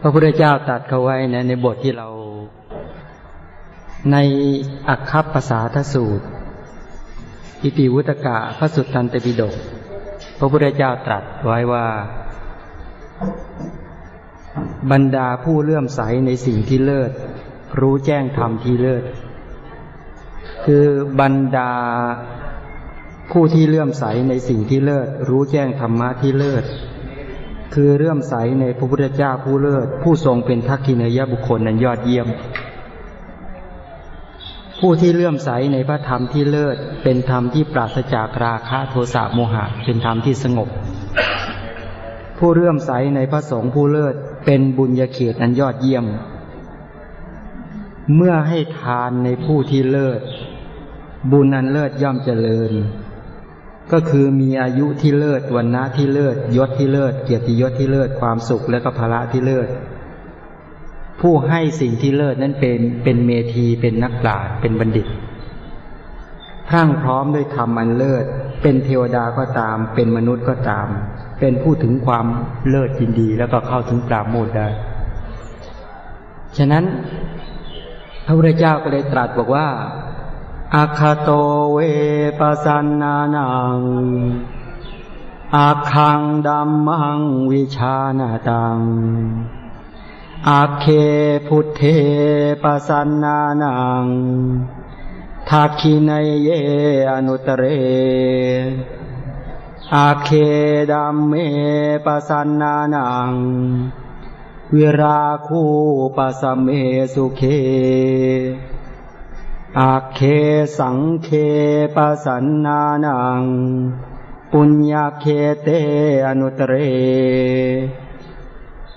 พระพุทธเจ้าตรัสเขาไว้นะในบทที่เราในอัคคภาษาทสูตร อิติวุตกะพระสุตตันตปิฎกพระพุทธเจ้าตรัสไว้ว่า บรรดาผู้เลื่อมใสในสิ่งที่เลิศ รู้แจ้งธรรมที่เลิศ คือบรรดาผู้ที่เลื่อมใสในสิ่งที่เลิศ รู้แจ้งธรรมะที่เลิศ คือเลื่อมใสในพระพุทธเจ้าผู้เลิศ ผู้ทรงเป็นทักษิณยบุคคลนั้นยอดเยี่ยม ผู้ที่เลื่อมใสในพระธรรมที่เลิศ เป็นธรรมที่ปราศจากราคะโทสะโมหะ เป็นธรรมที่สงบ ผู้เลื่อมใสในพระสงฆ์ผู้เลิศ เป็นบุญญาเขตอันยอดเยี่ยม เมื่อให้ทานในผู้ที่เลิศ บุญอันเลิศย่อมเจริญ ก็คือมีอายุที่เลิศวันนะที่เลิศยศที่เลิศเกียรติยศที่เลิศความสุขและก็ภาระที่เลิศผู้ให้สิ่งที่เลิศนั้นเป็นเป็นเมธีเป็นนักปราชญ์เป็นบัณฑิตพรั่งพร้อมด้วยธรรมอันเลิศ เป็นเทวดาก็ตาม เป็นมนุษย์ก็ตาม เป็นผู้ถึงความเลิศยินดี แล้วก็เข้าถึงปราโมทย์ได้ ฉะนั้น พระพุทธเจ้าก็เลยตรัสบอกว่า อาคาโตเวปัสสนานัง อาคังดัมมังวิชานาตัง อาเคพุทเทปัสสนานังทักขินเยอนุตเร อาเคดัมเมปัสสนานัง วิราคูปัสเมสุเค อาเคสังเคปสันนานัง ปุญญาเคเตอนุตเร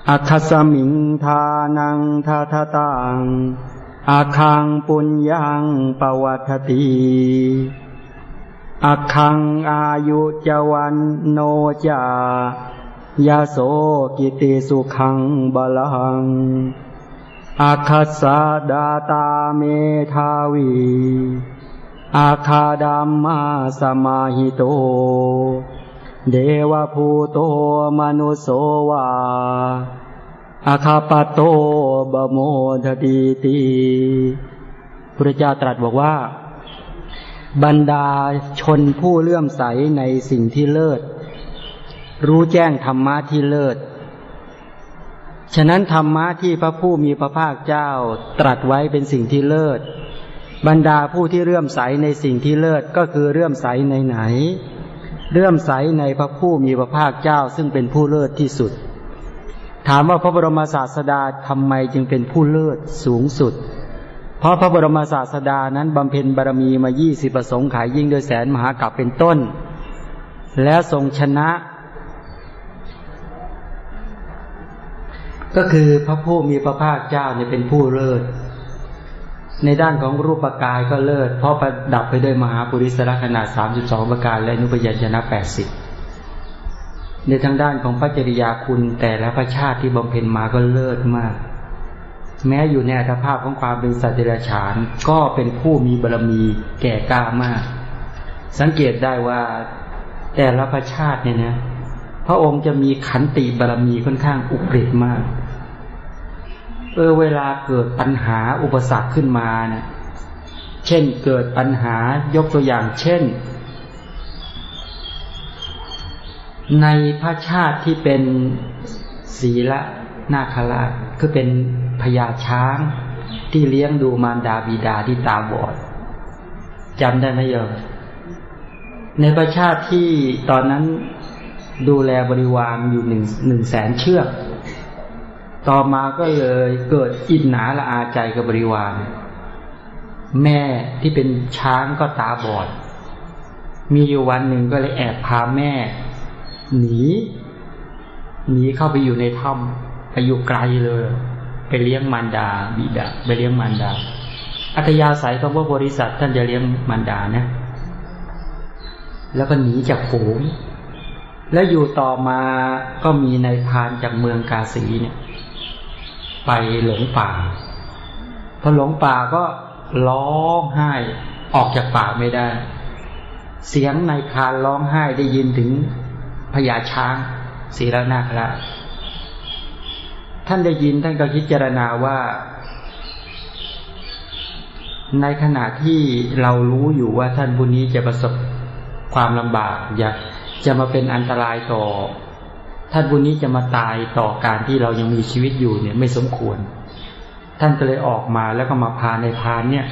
อาคสมิงทานังทาทตัง อาคังปุญญังปวัตติอาคังอายุจวันโนจายาโสกิติสุขังบาลัง อาคาสาดาตาเมทาวี อาคาดัมมาสมาหิโต เดวภูโตมนุโสวา อาคาปโตบโมทดีตีพระเจ้าตรัสบอกว่า บรรดาชนผู้เลื่อมใสในสิ่งที่เลิศ รู้แจ้งธรรมะที่เลิศ ฉะนั้นธรรมะที่พระผู้มีพระภาคเจ้าตรัสไว้เป็นสิ่งที่เลิศ บรรดาผู้ที่เลื่อมใสในสิ่งที่เลิศก็คือเลื่อมใสในไหน เลื่อมใสในพระผู้มีพระภาคเจ้าซึ่งเป็นผู้เลิศที่สุด ถามว่าพระบรมศาสดาทำไมจึงเป็นผู้เลิศสูงสุด เพราะพระบรมศาสดานั้นบำเพ็ญบารมีมายี่สิบประสงค์ขายยิ่งโดยแสนมหากรัปเป็นต้น และทรงชนะ ก็คือพระผู้มีพระภาคเจ้าเนี่ยเป็นผู้เลิศ ในด้านของรูปกายก็เลิศ เพราะประดับไปด้วยมหาปุริสระขนาดสามสิบสองประการ และนุปยัญชนะแปดสิบในทางด้านของพระจริยาคุณแต่และพระชาติที่บำเพ็ญมาก็เลิศมาก แม้อยู่ในอัตภาพของความเป็นสัตว์เดรัจฉาน ก็เป็นผู้มีบารมีแก่กล้ามาก สังเกตได้ว่าแต่ละพระชาติเนี่ยนะ พระองค์จะมีขันติบารมีค่อนข้างอุกฤษมาก เออเวลาเกิดปัญหาอุปสรรคขึ้นมาเนะเช่นเกิดปัญหายกตัวอย่างเช่น ในพระชาติที่เป็นศีละนาคราชคือเป็นพญาช้างที่เลี้ยงดูมารดาบิดาที่ตาบอดจำได้ไหมโยมในประชาติที่ตอนนั้น ดูแลบริวารอยู่หนึ่งหนึ่งแสนเชือก ต่อมาก็เลยเกิดอินหนาละอาใจกับบริวาร แม่ที่เป็นช้างก็ตาบอด มีอยู่วันหนึ่งก็เลยแอบพาแม่ หนีหนีเข้าไปอยู่ในถ้ำไปอยู่ไกลเลย ไปเลี้ยงมารดาบิดา ไปเลี้ยงมารดา อัตยาศัยของพระบริษัทท่านจะเลี้ยงมารดานะ แล้วก็หนีจากฝูง แล้วอยู่ต่อมาก็มีนายพานจากเมืองกาสีเนี่ย ไปหลงป่าพอหลงป่าก็ร้องไห้ออกจากป่าไม่ได้ เสียงนายพานร้องไห้ได้ยินถึงพญาช้างศีรนาคราท่านได้ยินท่านก็คิดเจรณาว่า ในขณะที่เรารู้อยู่ว่าท่านผู้นี้จะประสบความลำบากอยาก จะมาเป็นอันตรายต่อท่านผู้นี้จะมาตายต่อการที่เรายังมีชีวิตอยู่เนี่ยไม่สมควร ท่านก็เลยออกมาแล้วก็มาพาในพานเนี่ย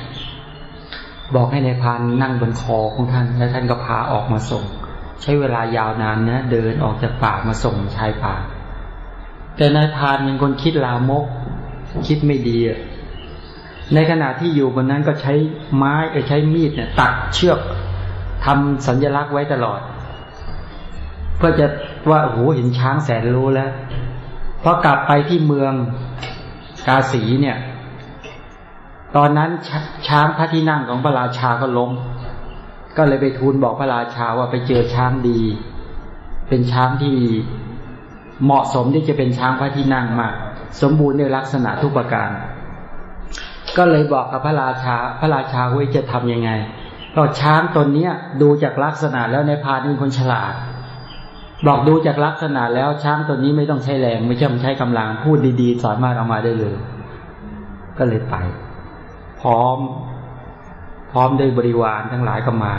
บอกให้ในพานนั่งบนคอของท่าน แล้วท่านก็พาออกมาส่ง ใช้เวลายาวนานนะเดินออกจากป่ามาส่งชายป่า แต่นายพานเป็นคนคิดลามก คิดไม่ดีในขณะที่อยู่บนนั้นก็ใช้ไม้ใช้มีดเนี่ย ตัดเชือกทำสัญลักษณ์ไว้ตลอด เพื่อจะว่าโอ้โหเห็นช้างแสนรู้แล้วพอกลับไปที่เมืองกาสีเนี่ย ตอนนั้นชช้างพระที่นั่งของพระราชาก็ล้มก็เลยไปทูลบอกพระราชาว่าไปเจอช้างดี เป็นช้างที่เหมาะสมที่จะเป็นช้างพระที่นั่งมาก สมบูรณ์ในลักษณะทุกประการ ก็เลยบอกกับพระราชา พระราชาว่าจะทํำยังไงก็ช้างตนเนี้ยดูจากลักษณะแล้วในพานเป็นคนฉลาด บอกดูจากลักษณะแล้วช้างตัวนี้ไม่ต้องใช้แรง ไม่ใช่ใช้กำลังพูดดีๆ สามารถเอามาได้เลย ก็เลยไป พร้อม พร้อมด้วยบริวารทั้งหลายก็มา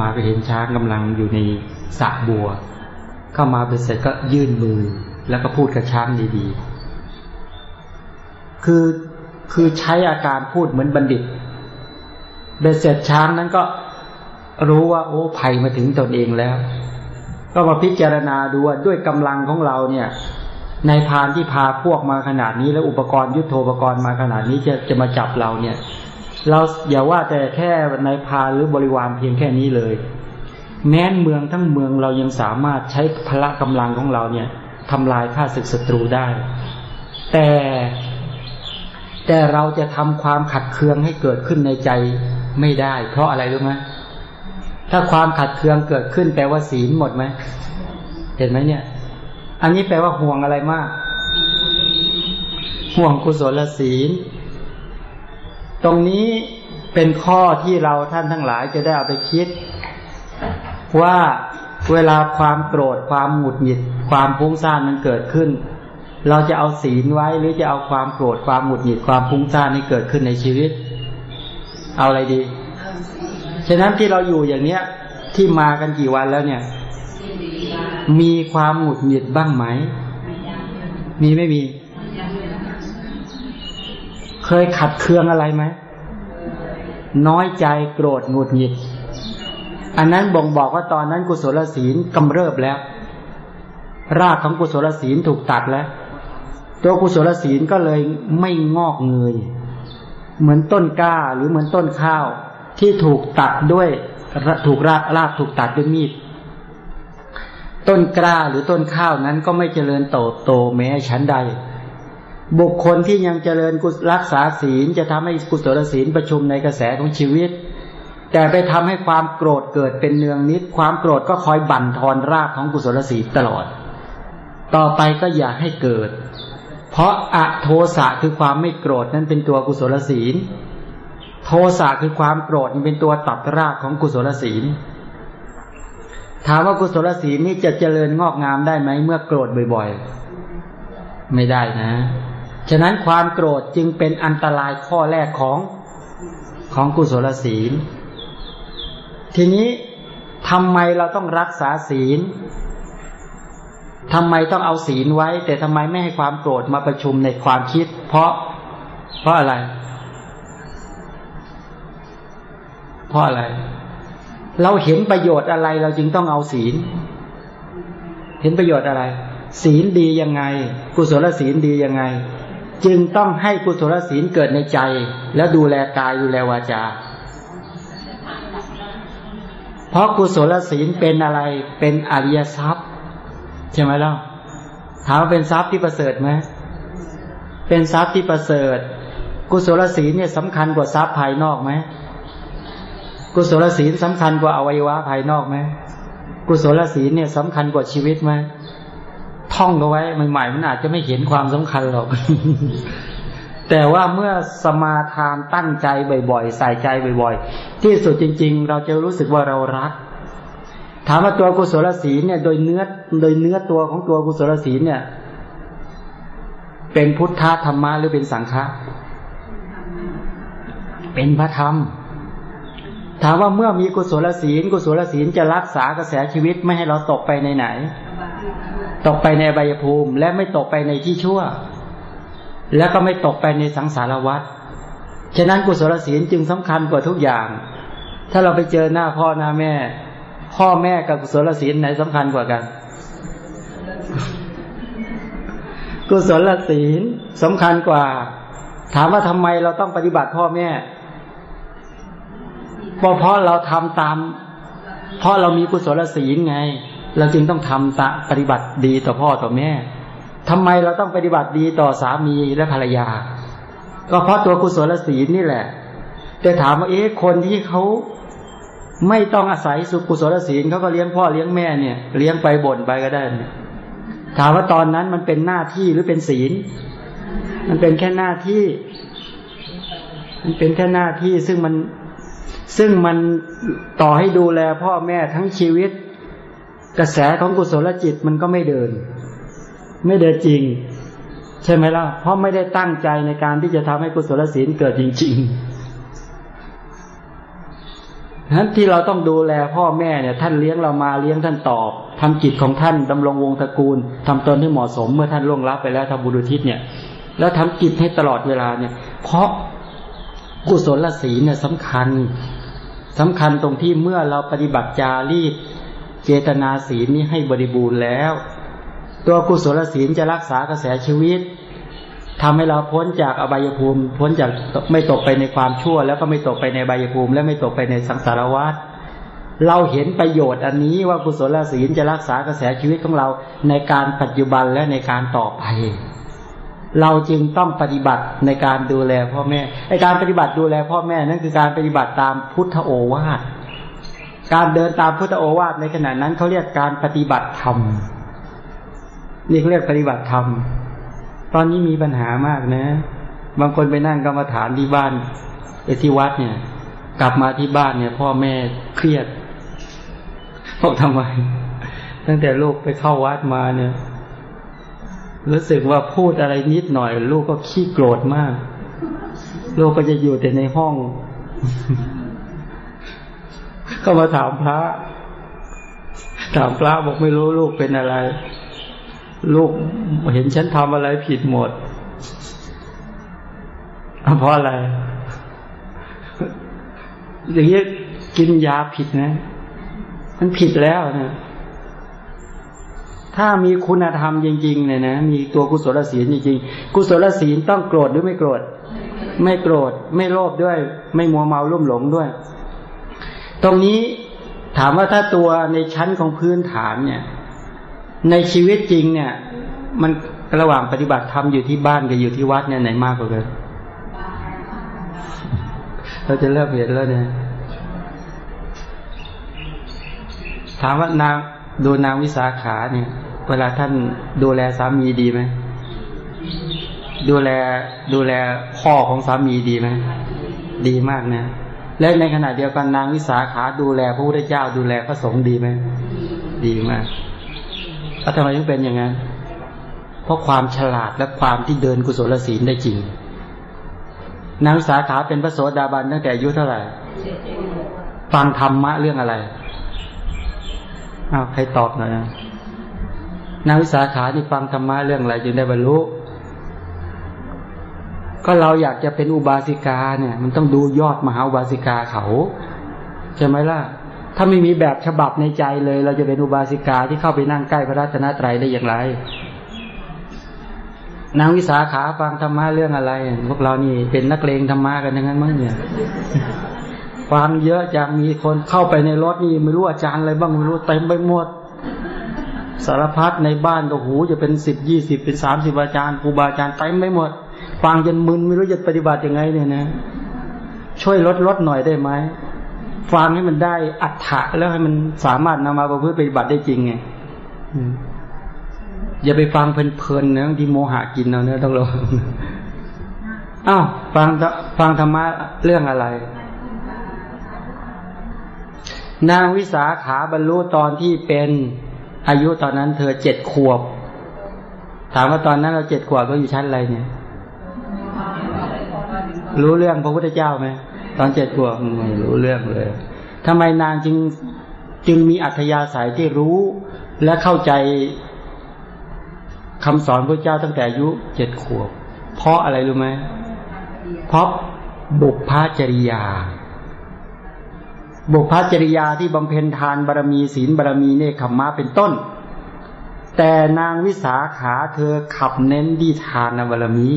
มาไปเห็นช้างกำลังอยู่ในสระบัว เข้ามาไปเสร็จก็ยื่นมือ แล้วก็พูดกับช้างดีๆ คือคือใช้อาการพูดเหมือนบัณฑิตเบ็ดเสร็จช้างนั้นก็รู้ว่า โอ้ภัยมาถึงตนเองแล้ว ก็มาพิจารณาดูว่าด้วยกำลังของเราเนี่ย ในพานที่พาพวกมาขนาดนี้ แล้วอุปกรณ์ยุทโธปกรณ์มาขนาดนี้จะจะมาจับเราเนี่ย เราอย่าว่าแต่แค่ในพานหรือบริวารเพียงแค่นี้เลย แม้นเมืองทั้งเมืองเรายังสามารถใช้พละกำลังของเราเนี่ยทำลายข้าศึกศัตรูได้ แต่แต่เราจะทำความขัดเคืองให้เกิดขึ้นในใจไม่ได้ เพราะอะไรรู้ไหม ถ้าความขัดเคืองเกิดขึ้นแปลว่าศีลหมดไหมเห็นไหมเนี่ย อันนี้แปลว่าห่วงอะไรมาก ห่วงกุศลศีล ตรงนี้เป็นข้อที่เราท่านทั้งหลายจะได้เอาไปคิด ว่าเวลาความโกรธความหงุดหงิด ความฟุ้งซ่านมันเกิดขึ้น เราจะเอาศีลไว้หรือจะเอาความโกรธความหงุดหงิดความฟุ้งซ่านนี้เกิดขึ้นในชีวิต เอาอะไรดี ฉะนั้นที่เราอยู่อย่างเนี้ย ที่มากันกี่วันแล้วเนี่ย มีความหงุดหงิดบ้างไหม มีไม่มี เคยขัดเคืองอะไรไหม น้อยใจโกรธหงุดหงิด อันนั้นบ่งบอกว่าตอนนั้นกุศลศีลกำเริบแล้ว รากของกุศลศีลถูกตัดแล้วตัวกุศลศีลก็เลยไม่งอกเงย เหมือนต้นกล้าหรือเหมือนต้นข้าว ที่ถูกตัดด้วยถูกรากรากถูกตัดด้วยมีด ต้นกล้าหรือต้นข้าวนั้นก็ไม่เจริญโตโตแม้ชั้นใด บุคคลที่ยังเจริญกุรักษาศีลจะทำให้กุศลศีลประชุมในกระแสของชีวิต แต่ไปทำให้ความโกรธเกิดเป็นเนืองนิด ความโกรธก็คอยบั่นทอนรากของกุศลศีลตลอด ต่อไปก็อย่าให้เกิด เพราะอะโทสะคือความไม่โกรธนั้นเป็นตัวกุศลศีล โทสะคือความโกรธเป็นตัวตัดรากของกุศลศีล ถามว่ากุศลศีลนี่จะเจริญงอกงามได้ไหมเมื่อโกรธบ่อยๆ ไม่ได้นะ ฉะนั้นความโกรธจึงเป็นอันตรายข้อแรกของของกุศลศีล ทีนี้ทำไมเราต้องรักษาศีลทำไมต้องเอาศีลไว้ แต่ทำไมไม่ให้ความโกรธมาประชุมในความคิด เพราะเพราะอะไร ราะอะไร เราเห็นประโยชน์อะไร เราจึงต้องเอาศีล เห็นประโยชน์อะไร ศีลดียังไง กุศลศีลดียังไง จึงต้องให้กุศลศีลเกิดในใจ แล้วดูแลกายดูแลวาจา เพราะกุศลศีลเป็นอะไรเป็นอริยทรัพย์ใช่ไหมล่ะถามว่าเป็นทรัพย์ที่ประเสริฐไหมเป็นทรัพย์ที่ประเสริฐ กุศลศีลเนี่ยสำคัญกว่าทรัพย์ภายนอกไหม กุศลศีลสำคัญกว่าอวัยวะภายนอกไหมกุศลศีลเนี่ยสำคัญกว่าชีวิตไหมท่องเอาไว้ใหม่ๆมันอาจจะไม่เห็นความสำคัญหรอก แต่ว่าเมื่อสมาทานตั้งใจบ่อยๆใส่ใจบ่อยๆ ที่สุดจริง ๆ เราจะรู้สึกว่าเรารัก ถามว่าตัวกุศลศีลเนี่ย โดยเนื้อโดยเนื้อตัวของตัวกุศลศีลเนี่ยเเป็นพุทธธรรมะหรือเป็นสังฆะเป็นพระธรรม ถามว่าเมื่อมีกุศลศีล กุศลศีลจะรักษากระแสชีวิตไม่ให้เราตกไปในไหน ตกไปในใบภูมิ และไม่ตกไปในที่ชั่ว แล้วก็ไม่ตกไปในสังสารวัฏฉะนั้นกุศลศีลจึงสำคัญกว่าทุกอย่าง ถ้าเราไปเจอหน้าพ่อหน้าแม่ พ่อแม่กับกุศลศีลไหนสำคัญกว่ากัน กุศลศีลสำคัญกว่า ถามว่าทำไมเราต้องปฏิบัติพ่อแม่ เพราะเพราะเราทำตาม เพราะเรามีกุศลศีลไง เราจึงต้องทำตะปฏิบัติดีต่อพ่อต่อแม่ทำไมเราต้องปฏิบัติดีต่อสามีและภรรยา ก็เพราะตัวกุศลศีลนี่แหละ แต่ถามว่าเอ๊ะคนที่เขาไม่ต้องอาศัยสุกุศลศีลเขาก็เลี้ยงพ่อเลี้ยงแม่เนี่ยเลี้ยงไปบ่นไปก็ได้ ถามว่าตอนนั้นมันเป็นหน้าที่หรือเป็นศีล มันเป็นแค่หน้าที่ มันเป็นแค่หน้าที่ซึ่งมัน ซึ่งมันต่อให้ดูแลพ่อแม่ทั้งชีวิต กระแสของกุศลจิตมันก็ไม่เดิน ไม่เดินจริง ใช่ไหมล่ะ เพราะไม่ได้ตั้งใจในการที่จะทำให้กุศลศีลเกิดจริงๆนั้นที่เราต้องดูแลพ่อแม่เนี่ย ท่านเลี้ยงเรามาเลี้ยงท่านตอบทำกิจของท่านดำรงวงตระกูลทำตนให้เหมาะสมเมื่อท่านล่วงลับไปแล้วทำบุญทิศเนี่ย แล้วทำกิจให้ตลอดเวลาเนี่ย เพราะ กุศลศีลเนี่ยสำคัญสำคัญตรงที่เมื่อเราปฏิบัติจารีตเจตนาศีลนี้ให้บริบูรณ์แล้ว ตัวกุศลศีลจะรักษากระแสชีวิตทำให้เราพ้นจากอบายภูมิ พ้นจากไม่ตกไปในความชั่ว แล้วก็ไม่ตกไปในอบายภูมิ และไม่ตกไปในสังสารวัฏเราเห็นประโยชน์อันนี้ว่ากุศลศีลจะรักษากระแสชีวิตของเราในการปัจจุบันและในการต่อไป เราจึงต้องปฏิบัติในการดูแลพ่อแม่ไอการปฏิบัติดูแลพ่อแม่นั่นคือการปฏิบัติตามพุทธโอวาทการเดินตามพุทธโอวาทในขณะนั้นเขาเรียกการปฏิบัติธรรมนี่เขาเรียกปฏิบัติธรรมตอนนี้มีปัญหามากนะ บางคนไปนั่งกรรมฐานที่บ้านไปที่วัดเนี่ย กลับมาที่บ้านเนี่ย พ่อแม่เครียดบอกทำไมตั้งแต่ลูกไปเข้าวัดมาเนี่ย รู้สึกว่าพูดอะไรนิดหน่อย ลูกก็ขี้โกรธมาก ลูกก็จะอยู่แต่ในห้อง ก็มาถามพระ ถามพระบอกไม่รู้ลูกเป็นอะไร ลูกเห็นฉันทำอะไรผิดหมดเพราะอะไร อย่างนี้กินยาผิดนะ มันผิดแล้วนะ ถ้ามีคุณธรรมจริงๆเนี่ยนะมีตัวกุศลศีลจริงๆ กุศลศีลต้องโกรธหรือไม่โกรธ ไม่โกรธ ไม่โลภด้วย ไม่มัวเมาลุ่มหลงด้วย ตรงนี้ถามว่าถ้าตัวในชั้นของพื้นฐานเนี่ย ในชีวิตจริงเนี่ย มันระหว่างปฏิบัติธรรมอยู่ที่บ้านกับอยู่ที่วัดเนี่ยไหนมากกว่ากันเราจะเริ่มเห็นแล้วเนี่ยถามว่านาง ดูนางวิสาขาเนี่ย เวลาท่านดูแลสามีดีไหมดูแลดูแลพ่อของสามีดีไหมดีมากนะ และในขณะเดียวกันนางวิสาขาดูแลพระพุทธเจ้าดูแลพระสงฆ์ดีไหมดีมากแล้วทำไมถึงเป็นอย่างนั้นเพราะความฉลาดและความที่เดินกุศลศีลได้จริง นางวิสาขาเป็นพระโสดาบันตั้งแต่อายุเท่าไหร่ ฟังธรรมะเรื่องอะไร อ้าวใครตอบหน่อยนะนาวิสาขาที่ฟังธรรมะเรื่องอะไรจึงได้บรรลุ ก็เราอยากจะเป็นอุบาสิกาเนี่ย มันต้องดูยอดมหาอุบาสิกาเขา ใช่ไหมล่ะ ถ้าไม่มีแบบฉบับในใจเลย เราจะเป็นอุบาสิกาที่เข้าไปนั่งใกล้พระรัตนตรัยได้อย่างไร นางวิสาขาฟังธรรมะเรื่องอะไร พวกเรานี่เป็นนักเลงธรรมะกันทั้งนั้นมั้งเนี่ย ฟังเยอะจังมีคนเข้าไปในรถนี่ไม่รู้อาจารย์อะไรบ้างไม่รู้เต็มไปหมด สารพัดในบ้านก็หูจะเป็นสิบยี่สิบเป็นสามสิบอาจารย์ครูบาอาจารย์เต็มไปหมด ฟังจนมึนไม่รู้จะปฏิบัติยังไงเนี่ยนะ ช่วยลดลดหน่อยได้ไหมฟังให้มันได้อัฏฐะแล้วให้มันสามารถนำมาประพฤติปฏิบัติได้จริงไงอย่าไปฟังเพลินๆนะที่โมหะกินเราเนี่ยต้องระวังอ้าวฟังฟังธรรมะเรื่องอะไร นางวิสาขาบรรลุตอนที่เป็นอายุตอนนั้นเธอเจ็ดขวบ ถามว่าตอนนั้นเราเจ็ดขวบก็อยู่ชั้นอะไรเนี่ย รู้เรื่องพระพุทธเจ้าไหมตอนเจ็ดขวบไม่รู้เรื่องเลยทำไมนางจึงจึงมีอัธยาศัยที่รู้และเข้าใจคำสอนพระเจ้าตั้งแต่อายุเจ็ดขวบ เพราะอะไรรู้ไหมเพราะบุพพจริยา บุพพจริยาที่บำเพ็ญทานบารมีศีลบารมีเนคขมมะเป็นต้น แต่นางวิสาขาเธอขับเน้นดีทานบารมี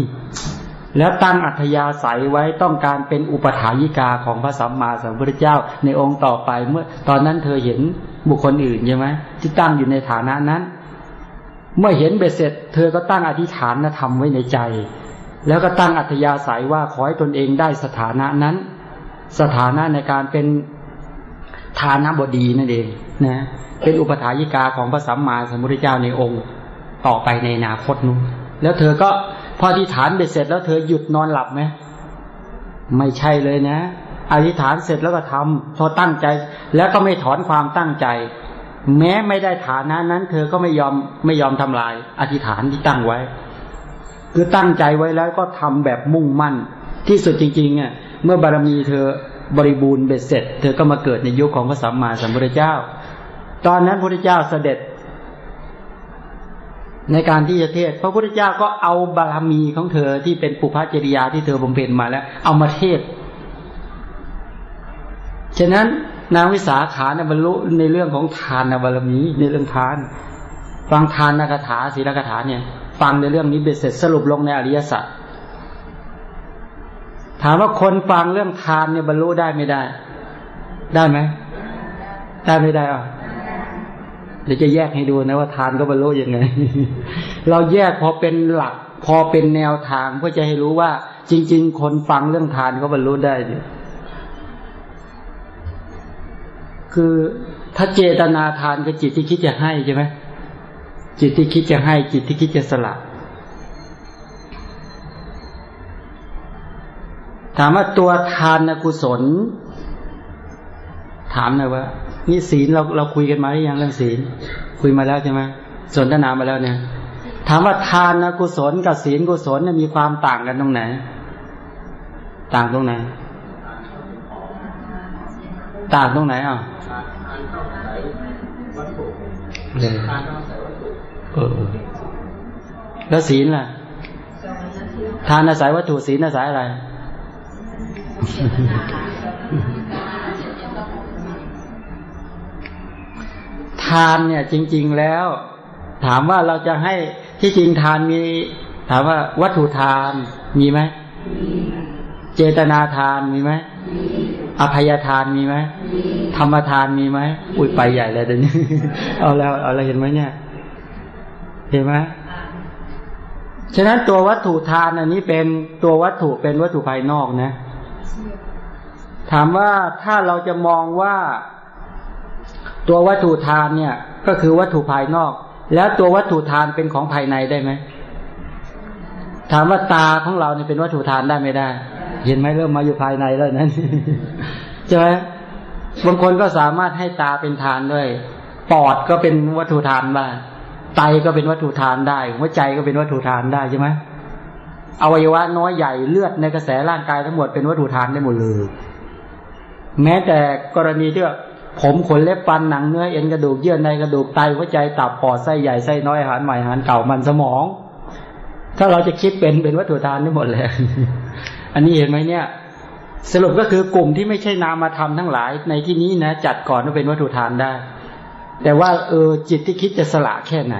แล้วตั้งอัธยาศัยไว้ต้องการเป็นอุปถายิกาของพระสัมมาสัมพุทธเจ้าในองค์ต่อไปเมื่อ ตอนนั้นเธอเห็นบุคคลอื่นใช่ไหมที่ตั้งอยู่ในฐานะนั้น เมื่อเห็นเบ็ดเสร็จ เธอก็ตั้งอธิษฐานนะทำไว้ในใจ แล้วก็ตั้งอัธยาศัยว่าขอให้ตนเองได้สถานะนั้น สถานะในการเป็น ฐานบดีนั่นเองนะเป็นอุปถายิกาของพระสัมมาสัมพุทธเจ้าในองค์ต่อไปในอนาคตนู้นแล้วเธอก็พออธิษฐานเบ็ดเสร็จแล้วเธอหยุดนอนหลับไหมไม่ใช่เลยนะอธิษฐานเสร็จแล้วก็ทำพอตั้งใจ แล้วก็ไม่ถอนความตั้งใจ แม้ไม่ได้ฐานะนั้น เธอก็ไม่ยอมไม่ยอมทำลาย อธิษฐานที่ตั้งไว้ คือตั้งใจไว้แล้วก็ทำแบบมุ่งมั่น ที่สุดจริงๆอะเมื่อบารมีเธอ บริบูรณ์เบ็ดเสร็จ เธอก็มาเกิดในยุคของพระสัมมาสัมพุทธเจ้า ตอนนั้นพระพุทธเจ้าเสด็จ ในการที่จะเทศ พระพุทธเจ้าก็เอาบารมีของเธอที่เป็นปุพพจริยาที่เธอบำเพ็ญมาแล้ว เอามาเทศ ฉะนั้นนางวิสาขานี่ยบรรลุในเรื่องของทานบารมีในเรื่องทาน ฟังทานนักถาศีลกถาเนี่ย ฟังในเรื่องนี้เบ็ดเสร็จสรุปลงในอริยสัจ ถามว่าคนฟังเรื่องทานเนี่ยบรรลุได้ไม่ได้ ได้ไหมได้ไม่ได้อะเดี๋ยวจะแยกให้ดูนะว่าทานก็บรรลุยังไง เราแยกพอเป็นหลัก พอเป็นแนวทางเพื่อจะให้รู้ว่า จริง ๆ คนฟังเรื่องทานก็บรรลุได้เนี่คือถ้าเจตนาทานคือจิตที่คิดจะให้ใช่ไหมจิตที่คิดจะให้ จิตที่คิดจะสละ ถามว่าตัวทานกุศล ถามหน่อยว่า นี่ศีลเราเราคุยกันมาหรือยังเรื่องศีล คุยมาแล้วใช่ไหมสนทนามาแล้วเนี่ย ถามว่าทานกุศลกับศีลกุศลเนี่ยมีความต่างกันตรงไหน ต่างตรงไหน ต่างตรงไหนอะเลยเออแล้วศีลล่ะ ทานอาศัยวัตถุศีลอาศัยอะไร ทานเนี่ย จริง ๆแล้ว ถามว่าเราจะให้ที่จริงทานมี ถามว่าวัตถุทานมีไหมเจตนาทานมีไหมอภัยทานมีไหมธรรมทานมีไหมอุ้ยไปใหญ่เลยเดี๋ยวนี้เอาแล้วเอาอะไรเห็นไหมเนี่ย เห็นไหมฉะนั้นตัววัตถุทานอันนี้เป็นตัววัตถุเป็นวัตถุภายนอกนะ ถามว่าถ้าเราจะมองว่าตัววัตถุทานเนี่ย ก็คือวัตถุภายนอก แล้วตัววัตถุทานเป็นของภายในได้ไหมถามว่าตาของเราเนี่ยเป็นวัตถุทานได้ไม่ได้ เห็นไหมเริ่มมาอยู่ภายในแล้วนั้นใช่ไหมบางคนก็สามารถให้ตาเป็นทานด้วย ปอดก็เป็นวัตถุทานบ้างไตก็เป็นวัตถุทานได้หัวใจก็เป็นวัตถุทานได้ใช่ไหมอวัยวะน้อยใหญ่เลือดในกระแสร่างกายทั้งหมดเป็นวัตถุทานได้หมดเลย แม้แต่กรณีที่ผมขนเล็บฟันหนังเนื้อเอ็นกระดูกเยื่อในกระดูกไตหัวใจตับปอดไส้ใหญ่ไส้น้อยอาหารใหม่อาหารเก่ามันสมอง ถ้าเราจะคิดเป็นเป็นวัตถุทานได้หมดเลยอันนี้เห็นไหมเนี่ย สรุปก็คือกลุ่มที่ไม่ใช่นามธรรมทั้งหลาย ในที่นี้นะจัดก่อนว่าเป็นวัตถุทานได้ แต่ว่าเออจิตที่คิดจะสละแค่ไหน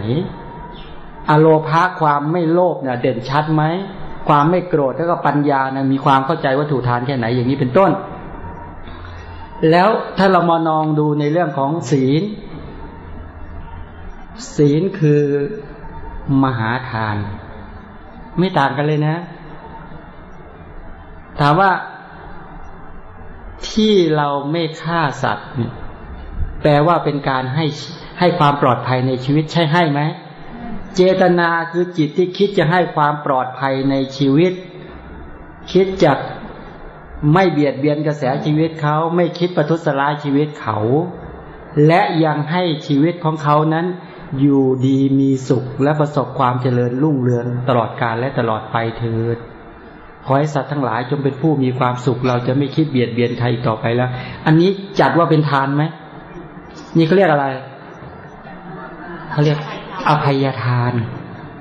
อโลภะความไม่โลภเนี่ยเด่นชัดไหมความไม่โกรธแล้วก็ปัญญานะมีความเข้าใจวัตถุทานแค่ไหนอย่างนี้เป็นต้น แล้วถ้าเรามานองดูในเรื่องของศีล ศีลคือมหาทาน ไม่ต่างกันเลยนะ ถามว่าที่เราไม่ฆ่าสัตว์เนี่ยแปลว่าเป็นการให้ให้ความปลอดภัยในชีวิตใช่ให้ไหม เจตนาคือจิตที่คิดจะให้ความปลอดภัยในชีวิต คิดจะ ไม่เบียดเบียนกระแสชีวิตเขาไม่คิดประทุษร้ายชีวิตเขา และยังให้ชีวิตของเขานั้น อยู่ดีมีสุขและประสบความเจริญรุ่งเรืองตลอดกาลและตลอดไปเถิดขอให้สัตว์ทั้งหลายจงเป็นผู้มีความสุข เราจะไม่คิดเบียดเบียนใครต่อไปแล้ว อันนี้จัดว่าเป็นทานไหมนี่เขาเรียกอะไรเขาเรียกอภัยทาน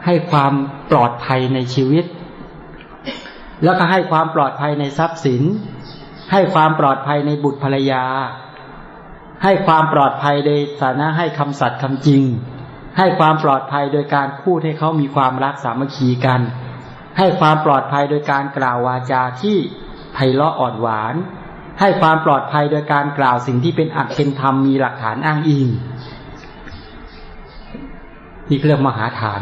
ให้ความปลอดภัยในชีวิต แล้วก็ให้ความปลอดภัยในทรัพย์สิน ให้ความปลอดภัยในบุตรภรรยา ให้ความปลอดภัยในฐานะให้คำสัตย์คำจริง ให้ความปลอดภัยโดยการพูดให้เขามีความรักสามัคคีกัน ให้ความปลอดภัยโดยการกล่าววาจาที่ไพเราะอ่อนหวาน ให้ความปลอดภัยโดยการกล่าวสิ่งที่เป็นอัตเป็นธรรมมีหลักฐานอ้างอิงนี่เรียกมหาทาน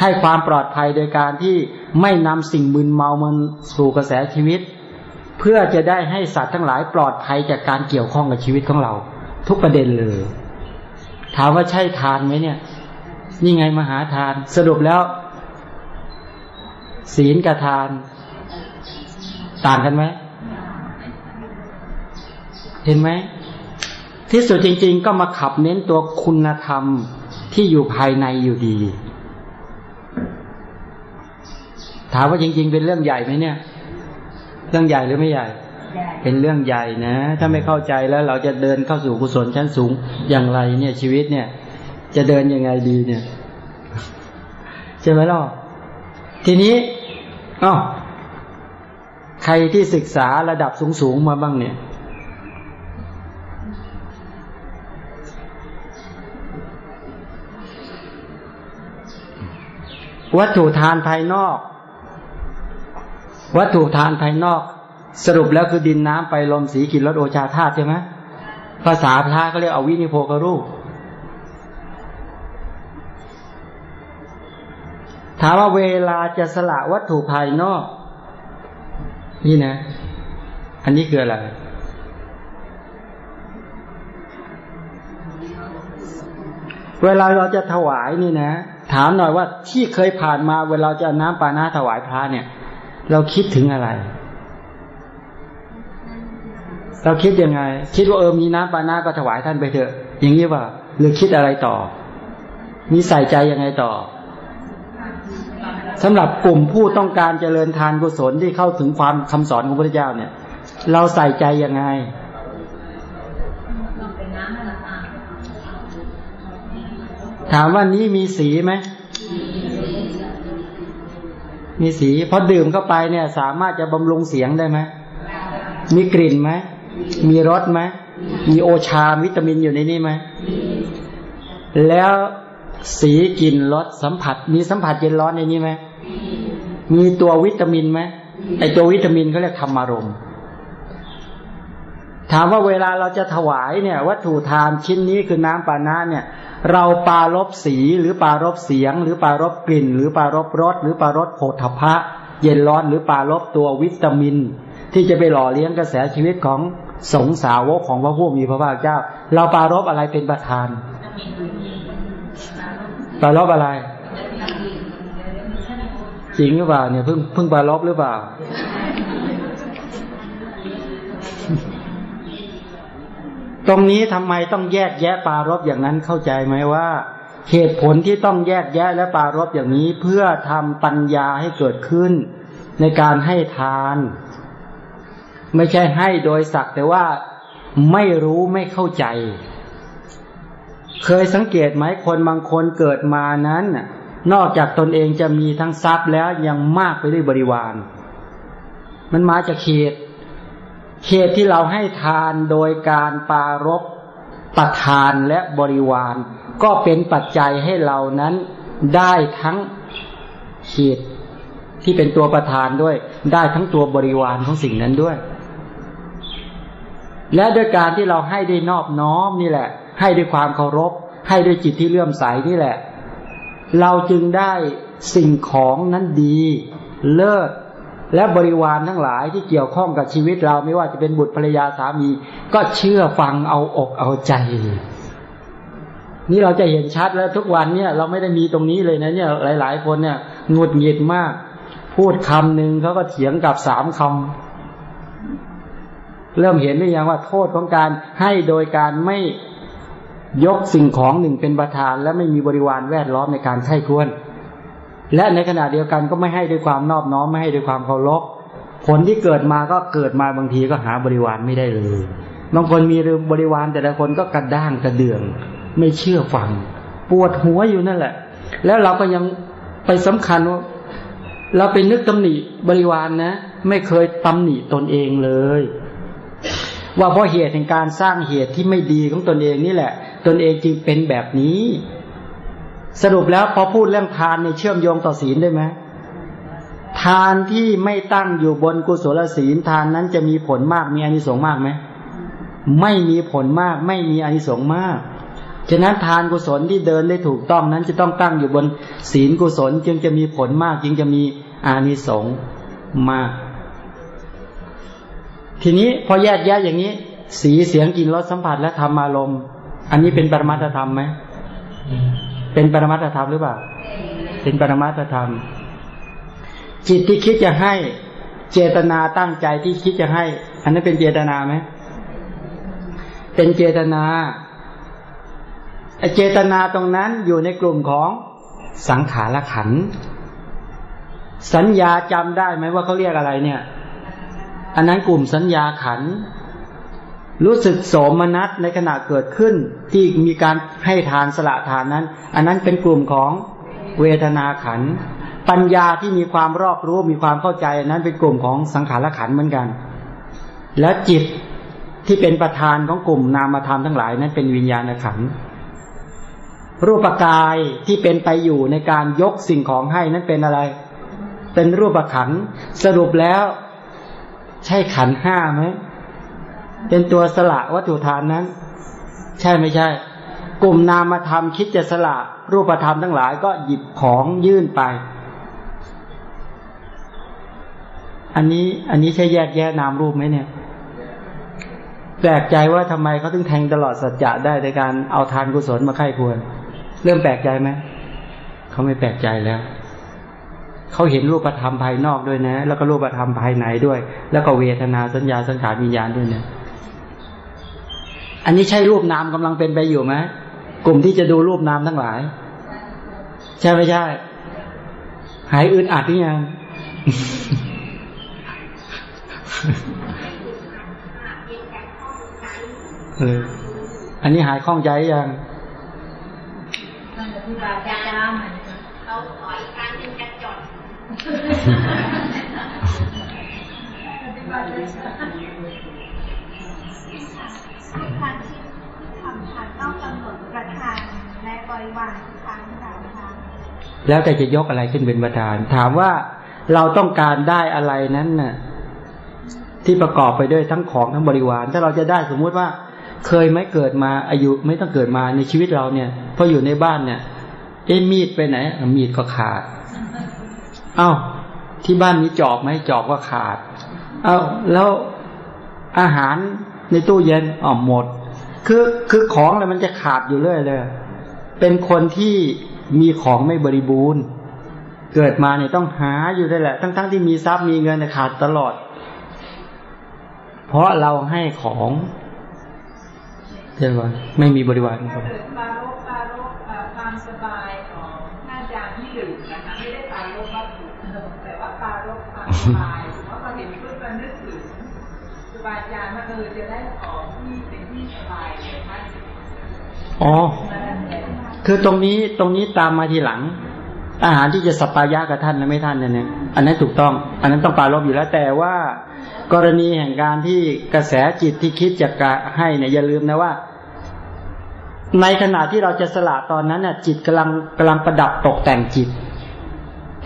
ให้ความปลอดภัยโดยการที่ไม่นำสิ่งมึนเมามันสู่กระแสชีวิต เพื่อจะได้ให้สัตว์ทั้งหลายปลอดภัยจากการเกี่ยวข้องกับชีวิตของเรา ทุกประเด็นเลย ถามว่าใช่ทานไหมเนี่ย นี่ไงมหาทาน สรุปแล้ว ศีลกับทาน ต่างกันไหมเห็นไหมที่สุดจริง ๆ ก็มาขับเน้นตัวคุณธรรมที่อยู่ภายในอยู่ดี ถามว่าจริง ๆ เป็นเรื่องใหญ่ไหมเนี่ย เรื่องใหญ่หรือไม่ใหญ่ เป็นเรื่องใหญ่นะ ถ้าไม่เข้าใจแล้วเราจะเดินเข้าสู่กุศลชั้นสูงอย่างไร เนี่ยชีวิตเนี่ย จะเดินยังไงดีเนี่ยใช่ไหมล่ะทีนี้อ้าวใครที่ศึกษาระดับสูงๆมาบ้างเนี่ยวัตถุทานภายนอก วัตถุทานภายนอก สรุปแล้วคือดินน้ำไปลมสีกลิ่นรสโอชาธาตุใช่ไหมภาษาพระก็เรียกอวินิโพกรูปถามว่าเวลาจะสละวัตถุภายนอก นี่นะ อันนี้คืออะไรเวลาเราจะถวายนี่นะ ถามหน่อยว่าที่เคยผ่านมาเวลาจะน้ำปานาถวายพระเนี่ย เราคิดถึงอะไร เราคิดยังไง คิดว่าเออมีน้ำปานาก็ถวายท่านไปเถอะ อย่างนี้ว่าหรือคิดอะไรต่อ มีใส่ใจยังไงต่อสำหรับกลุ่มผู้ต้องการเจริญทานกุศลที่เข้าถึงความคำสอนของพระพุทธเจ้าเนี่ย เราใส่ใจยังไงถามว่านี้มีสีไหม มีสีพอดื่มเข้าไปเนี่ย สามารถจะบำรุงเสียงได้ไหมมีกลิ่นไหมมีรสไหมมีโอชาวิตามินอยู่ในนี้ไหมแล้วสีกลิ่นรสสัมผัส มีสัมผัสเย็นร้อนในนี้ไหมมีตัววิตามินไหมไอตัววิตามินเขาเรียกธรรมารม ถามว่าเวลาเราจะถวายเนี่ย วัตถุทานชิ้นนี้คือน้ำปานะเนี่ย เราปารบสีหรือปารบเสียง หรือปารบกลิ่น หรือปารบรสหรือปารบโผฏฐพะเย็นร้อนหรือปารบตัววิตามิน ที่จะไปหล่อเลี้ยงกระแสชีวิตของสงสาวกของพระผู้มีพระภาคเจ้า เราปารบอะไรเป็นประธาน ปารบอะไร จริงหรือเปล่าเนี่ยเพิ่งเพิ่งปารบหรือเปล่า ตรงนี้ทำไมต้องแยกแยะปารบอย่างนั้นเข้าใจไหมว่า เหตุผลที่ต้องแยกแยะและปารบอย่างนี้เพื่อทำปัญญาให้เกิดขึ้น ในการให้ทาน ไม่ใช่ให้โดยสักแต่ว่าไม่รู้ไม่เข้าใจ เคยสังเกตไหมคนบางคนเกิดมานั้นนอกจากตนเองจะมีทั้งทรัพย์แล้วยังมากไปด้วยบริวาร มันมาจากเขต เขตที่เราให้ทานโดยการปารบประทานและบริวาร ก็เป็นปัจจัยให้เรานั้นได้ทั้งเขตที่เป็นตัวประทานด้วย ได้ทั้งตัวบริวารของสิ่งนั้นด้วย และด้วยการที่เราให้ได้นอบน้อมนี่แหละ ให้ด้วยความเคารพ ให้ด้วยจิตที่เลื่อมใสนี่แหละ เราจึงได้สิ่งของนั้นดี เลิศ และบริวารทั้งหลายที่เกี่ยวข้องกับชีวิตเราไม่ว่าจะเป็นบุตรภรรยาสามี ก็เชื่อฟังเอาอกเอาใจ นี่เราจะเห็นชัดแล้วทุกวันเนี่ย เราไม่ได้มีตรงนี้เลยนะเนี่ย หลาย ๆ คนเนี่ยงุดหงิดมาก พูดคำหนึ่งเขาก็เถียงกับสามคำเริ่มเห็นหรือยังว่าโทษของการให้โดยการไม่ยกสิ่งของหนึ่งเป็นประธาน และไม่มีบริวารแวดล้อมในการไข้ควร และในขณะเดียวกันก็ไม่ให้ด้วยความนอบน้อมไม่ให้ด้วยความเคารพผลที่เกิดมาก็เกิดมาบางทีก็หาบริวารไม่ได้เลยบางคนมีบริวารแต่ละคนก็กระด้างกระเดือง ไม่เชื่อฟัง ปวดหัวอยู่นั่นแหละ แล้วเราก็ยังไปสำคัญว่าเราไปนึกตำหนิบริวารนนะ ไม่เคยตำหนิตนเองเลย ว่าเพราะเหตุแห่งการสร้างเหตุที่ไม่ดีของตนเองนี่แหละ ตนเองจึงเป็นแบบนี้ สรุปแล้วพอพูดเรื่องทานในเชื่อมโยงต่อศีลได้ไหมทานที่ไม่ตั้งอยู่บนกุศลศีลทานนั้นจะมีผลมากมีอานิสงส์มากไหมไม่มีผลมาก ไม่มีอานิสงส์มากฉะนั้นทานกุศลที่เดินได้ถูกต้องนั้นจะต้องตั้งอยู่บนศีลกุศล จึงจะมีผลมาก จึงจะมีอานิสงส์มาก ทีนี้พอแยกแยะอย่างนี้ สีเสียงกลิ่นรสสัมผัสและธรรมารมณ์ อันนี้เป็นปรมัตธรรมไหม เป็นปรมัตธรรมหรือเปล่า เป็นปรมัตธรรม จิตที่คิดจะให้เจตนาตั้งใจที่คิดจะให้ อันนั้นเป็นเจตนาไหมเป็นเจตนาเจตนาตรงนั้นอยู่ในกลุ่มของสังขารขัน สัญญาจำได้ไหมว่าเขาเรียกอะไรเนี่ย อันนั้นกลุ่มสัญญาขัน รู้สึกโสมนัสในขณะเกิดขึ้น ที่มีการให้ทานสละทานนั้น อันนั้นเป็นกลุ่มของเวทนาขัน ปัญญาที่มีความรอบรู้มีความเข้าใจนั้นเป็นกลุ่มของสังขารขันเหมือนกัน แล้วจิตที่เป็นประธานของกลุ่มนามธรรมทั้งหลายนั้นเป็นวิญญาณขันธ์รูปกายที่เป็นไปอยู่ในการยกสิ่งของให้นั้นเป็นอะไร เป็นรูปขันสรุปแล้ว ใช่ขันห้าไหม เป็นตัวสละวัตถุทานนั้น ใช่ไม่ใช่ กลุ่มนามธรรมคิดจะสละ รูปธรรมทั้งหลายก็หยิบของยื่นไป อันนี้อันนี้ใช่แยกแยะนามรูปไหมเนี่ย แปลกใจว่าทำไมเขาถึงแทงตลอดสัจจะได้ในการเอาทานกุศลมาไข้ควร เริ่มแปลกใจไหมเขาไม่แปลกใจแล้วเขาเห็นรูปธรรมภายนอกด้วยนะ แล้วก็รูปธรรมภายในด้วย แล้วก็เวทนาสัญญาสังขารวิญญาณด้วยเนะ อันนี้ใช่รูปนามกำลังเป็นไปอยู่ไหมกลุ่มที่จะดูรูปนามทั้งหลาย ใช่ไม่ใช่ หายอึดอัดหรือยังอออันนี้หายคล่องใจยัง การย์เขาขออีกครั้งนึงจะจดทานที่ทำทานต้องกำหนดประธานและบริวารทุกครั้งค่ะแล้วแต่จะยกอะไรขึ้นเป็นประธาน ถามว่าเราต้องการได้อะไรนั้นน่ะ ที่ประกอบไปด้วยทั้งของทั้งบริวาร ถ้าเราจะได้สมมุติว่า เคยไหมเกิดมาอายุไม่ต้องเกิดมาในชีวิตเราเนี่ยพออยู่ในบ้านเนี่ย เอ้มีดไปไหนมีดก็ขาด เอา้าที่บ้านมีจอบไหมจอบก็ขาด เอา้าแล้วอาหาร ในตู้เย็นอ๋อหมด คือคือของอะไรมันจะขาดอยู่เรื่อยเลย เป็นคนที่มีของไม่บริบูรณ์ เกิดมาเนี่ยต้องหาอยู่ได้แหละ ทั้งๆทที่มีทรัพย์มีเงินขาดตลอด เพราะเราให้ของใช่ไหมไม่มีบริวารครับความสบายเพราะพอเห็นปุ๊บมันนึก บาอาจารย์ว่าเออจะได้ของที่เป็นที่สบายเลยท่านอ๋อ คือตรงนี้ตรงนี้ตามมาทีหลัง อาหารที่จะสปายะกับท่านและไม่ท่านเนี่ยอันนั้นถูกต้อง อันนั้นต้องปาลบอยู่แล้วแต่ว่า กรณีแห่งการที่กระแสจิตที่คิดจะกะให้เนี่ยอย่าลืมนะว่า ในขณะที่เราจะสละตอนนั้นน่ะ จิตกำลังกำลังประดับตกแต่งจิต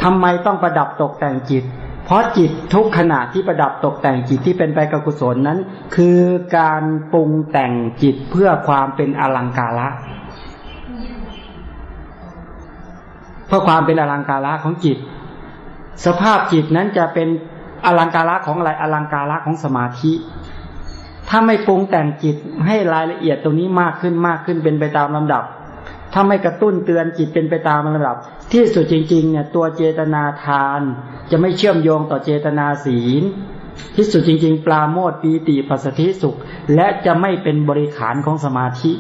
ทำไมต้องประดับตกแต่งจิต เพราะจิตทุกขณะที่ประดับตกแต่งจิตที่เป็นไปกับกุศลนั้น คือการปรุงแต่งจิตเพื่อความเป็นอลังการะ เพื่อความเป็นอลังการะของจิต สภาพจิตนั้นจะเป็นอลังการะของอะไรอลังการะของสมาธิ ถ้าไม่ปรุงแต่งจิตให้รายละเอียดตรงนี้มากขึ้นมากขึ้นเป็นไปตามลำดับ ถ้าไม่กระตุ้นเตือนจิตเป็นไปตามระดับ ที่สุดจริงๆเนี่ยตัวเจตนาทาน จะไม่เชื่อมโยงต่อเจตนาศีล ที่สุดจริง ๆ ปลาโมดปีติปัสสธิสุข และจะไม่เป็นบริขารของสมาธิ